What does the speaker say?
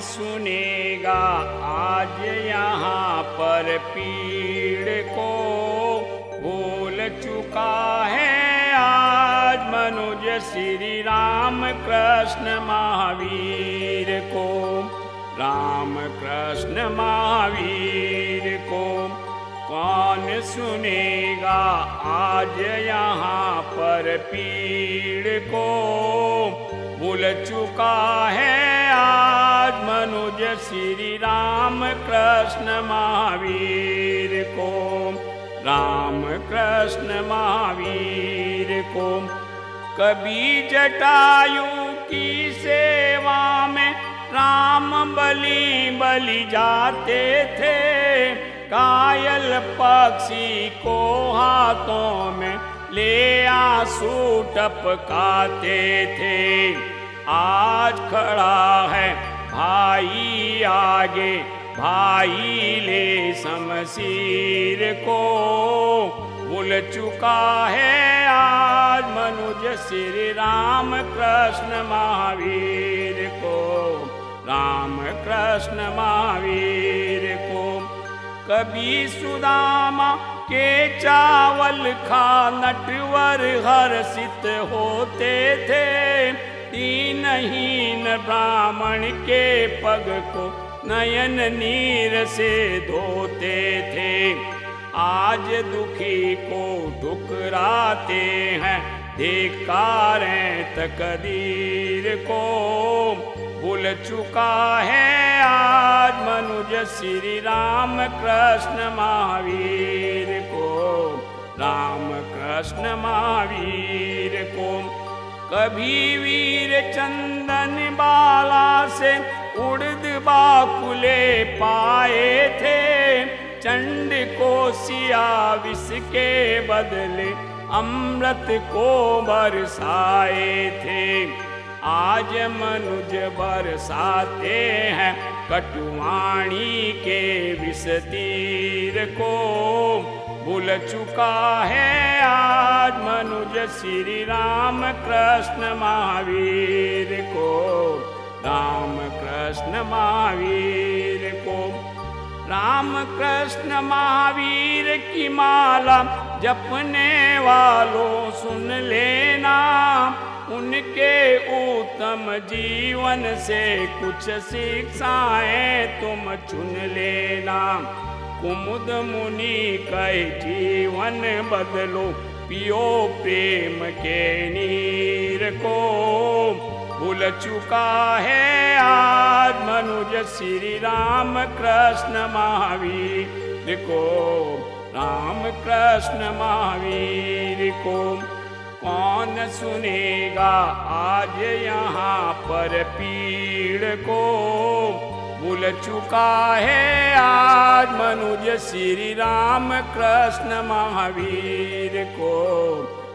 सुनेगा आज यहाँ पर पीड़ को। भूल चुका है आज मनुज श्री राम कृष्ण महावीर को। राम कृष्ण महावीर को। कौन सुनेगा आज यहाँ पर पीड़ को। भूल चुका है आज मनुज श्री राम कृष्ण महावीर को राम कृष्ण महावीर को कभी जटायु की सेवा में राम बलि बलि जाते थे। कायल पक्षी को हाथों में ले आँसू टपकाते थे। आज खड़ा है भाई आगे, भाई ले समसीर को भूल चुका है आज मनुज श्री राम कृष्ण महावीर को, राम कृष्ण महावीर को। कभी सुदामा के चावल खा नटवर हर्षित होते थे दीनहीन ब्राह्मण के पग को नयन नीर से धोते थे। आज दुखी को ठुकराते हैं धिकारें तकदीर को। भूल चुका है आज मनुज श्री राम कृष्ण महावीर को राम कृष्ण महावीर को। कभी वीर चंदन बाला से उड़द बाकुले पाए थे। चंड को सिया विष के बदले अमृत को बरसाए थे। आज मनुज बरसाते हैं कटुवाणी के विष तीर को। भूल चुका है आज श्री राम कृष्ण महावीर को, राम कृष्ण महावीर को। राम कृष्ण महावीर की माला जपने वालों सुन लेना, उनके उत्तम जीवन से कुछ शिक्षाएँ तुम चुन लेना। कुमुद मुनि कह, जीवन बदलो पियो प्रेम के नीर को। भूल चुका है आज मनुज श्री राम कृष्ण महावीर को। राम कृष्ण महावीर को। कौन सुनेगा आज यहाँ पर पीड़ को? भूल चुका है आज मनुज श्री राम कृष्ण महावीर को।